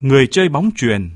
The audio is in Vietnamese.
Người chơi bóng chuyền.